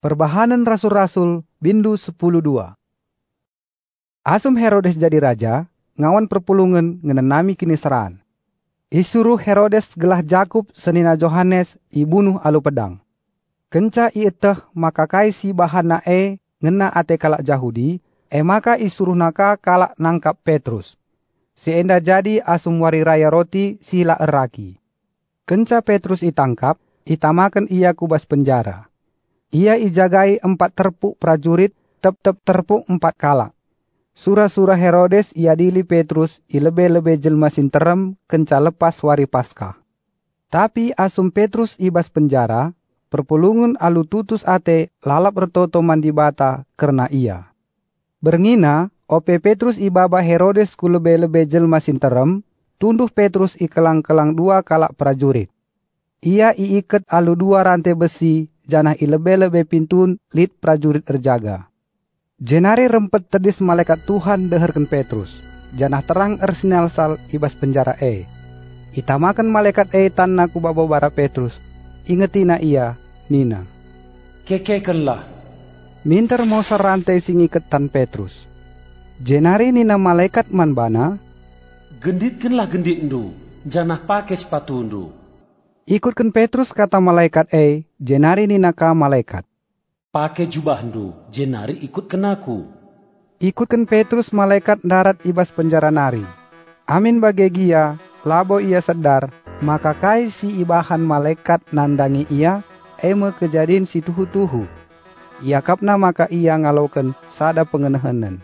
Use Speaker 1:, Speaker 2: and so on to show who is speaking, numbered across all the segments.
Speaker 1: Perbahanan Rasul-Rasul Bindu 10.2 Asum Herodes jadi raja, ngawan perpulungan ngenenami kiniseraan. Isuruh Herodes gelah Jakub senina Johannes ibunuh alu pedang. Kenca ieteh maka kai si bahana e ngena ate kalak Jahudi, e maka isuruh naka kalak nangkap Petrus. Si enda jadi asum wari raya roti sila eraki. Kenca Petrus itangkap, itamakan ia kubas penjara ia ijagai empat terpuk prajurit, tep-tep terpuk empat kala. Surah-surah Herodes ia dili Petrus ilebe-lebe jelma sinterem kenca lepas wari pasca. Tapi asum Petrus ibas penjara, perpulungun alu tutus ate lalap retoto mandi bata karena ia. Berngina, ope Petrus ibaba Herodes ku lebe-lebe jelma sinterem, tunduh Petrus ikelang-kelang dua kalak prajurit. Ia iiket alu dua rantai besi janah ilebe-lebe pintun lit prajurit terjaga. Jenari rempet tedis malaikat Tuhan deherken Petrus. Janah terang ersinal sal ibas penjara e. Itamakan malaikat e tanna ku bara Petrus. Ingetina ia, Nina.
Speaker 2: Kekekenlah.
Speaker 1: Minter mau serantai singi ketan Petrus. Jenari nina malaikat manbana.
Speaker 2: Genditkenlah gendit ndu. Janah pakai sepatu ndu
Speaker 1: Ikutkan Petrus kata malaikat eh, jenari ni naka malaikat.
Speaker 2: Pakai jubah ndu, jenari ikutkan aku.
Speaker 1: Ikutkan Petrus malaikat darat ibas penjara nari. Amin bagi gia, labo ia sedar, maka kai si ibahan malaikat nandangi ia, eme kejadian si tuhu-tuhu. Ia kapna maka ia ngalaukan sada pengenahanan.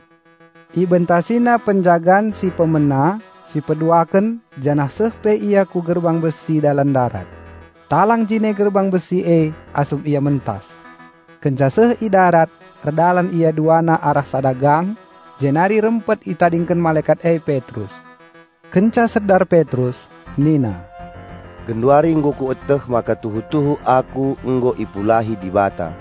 Speaker 1: Ibentasina penjagaan si pemena, si peduaken, janah sehpe ia ku gerbang besi dalam darat talang jine gerbang besi e asum ia mentas. Kencaseh i darat, redalan ia duana arah sadagang, jenari rempet itadingken malaikat e Petrus. Kenca sedar Petrus, Nina.
Speaker 3: Genduari enggo ku eteh maka tuhu-tuhu aku enggo ipulahi di bata.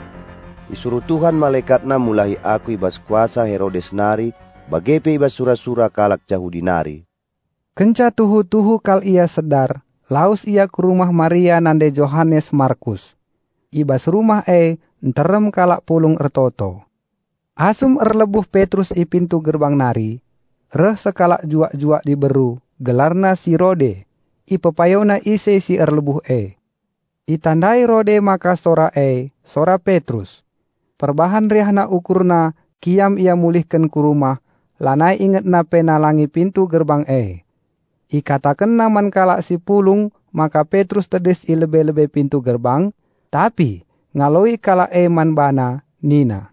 Speaker 3: Disuruh Tuhan malaikatna mulahi aku ibas kuasa Herodes nari, bagepe ibas sura-sura kalak Yahudi nari.
Speaker 1: Kenca tuhu-tuhu kal ia sedar, Laus ia ke rumah Maria nande Johannes Markus. Ibas rumah e nterem kalak pulung ertoto. Asum erlebuh Petrus i pintu gerbang nari. Reh sekalak juak-juak diberu, gelarna si Rode. I pepayona ise si erlebuh e. Itandai Rode maka sora e, sora Petrus. Perbahan riahna ukurna, kiam ia mulihkan ku rumah, lanai inget na penalangi pintu gerbang e ikatakan naman kalak si pulung, maka Petrus tedes ilebe-lebe pintu gerbang, tapi ngaloi kalak eman bana, Nina.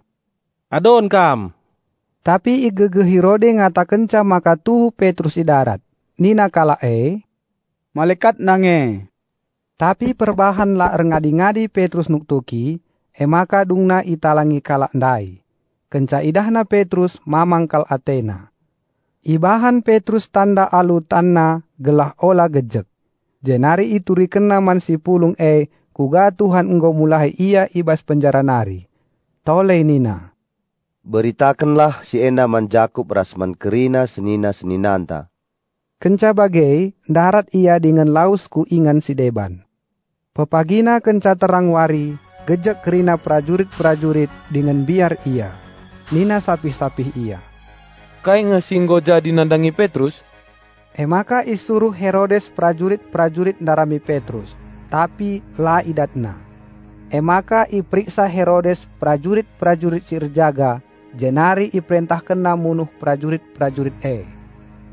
Speaker 4: Adon kam.
Speaker 1: Tapi igege Herode ngatakenca maka tuh Petrus i darat. Nina kalak e.
Speaker 4: Malaikat nange.
Speaker 1: Tapi perbahan la ngadi-ngadi Petrus nuktuki, e maka dungna italangi kalak ndai. Kenca idahna Petrus mamang kal Athena. Ibahan Petrus tanda alu tanna gelah ola gejek. Jenari itu rikena man si pulung e kuga Tuhan engkau mulai ia ibas penjara nari. Tole nina.
Speaker 3: Beritakanlah si enda man Jakub rasman kerina senina seninanta.
Speaker 1: Kenca bagai darat ia dengan lausku ingan si deban. Pepagina kenca terang wari, gejek kerina prajurit-prajurit dengan biar ia. Nina sapih-sapih ia
Speaker 4: kai ngesinggo jadi nandangi Petrus?
Speaker 1: Eh maka isuruh Herodes prajurit-prajurit narami Petrus, tapi la idatna. Eh maka ipriksa Herodes prajurit-prajurit sirjaga, jenari iperintahkan namunuh prajurit-prajurit e.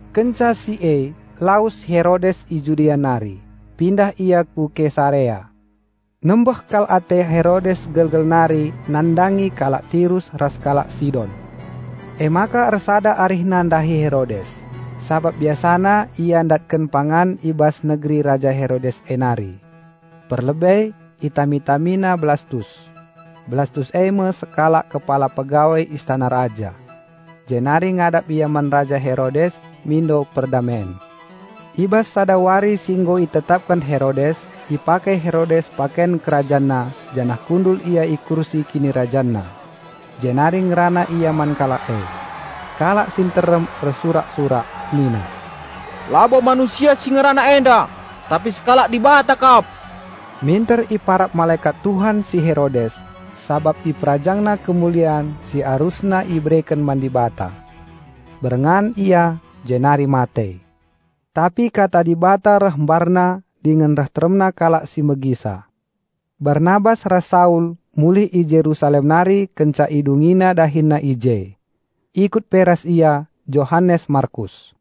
Speaker 1: Kenca si e, laus Herodes i nari, pindah ia ku Kesarea. Nembah kal ate Herodes gelgel nari nandangi kalak Tirus ras kalak Sidon E maka resada arih nandahi Herodes. Sabab biasana ia ndatken pangan ibas negeri Raja Herodes enari. Perlebih itamitamina Blastus. Blastus eme sekala kepala pegawai istana raja. Jenari ngadap iaman Raja Herodes mindo perdamen. Ibas sadawari singgo itetapkan Herodes, ipakai Herodes paken kerajana, janah kundul ia ikursi kini rajana jenaring rana ia man kala e. Kala sinterem resurak-surak nina.
Speaker 4: Labo manusia singerana enda, tapi sekala di bata kap.
Speaker 1: Minter iparat malaikat Tuhan si Herodes, sabab iprajangna kemuliaan si arusna ibreken mandi bata. Berengan ia jenari mate. Tapi kata di bata rehmbarna dengan reh teremna kalak si megisa. Barnabas rasaul mulih i Jerusalem nari kenca idungina dahinna ije. Ikut peras ia Johannes Markus.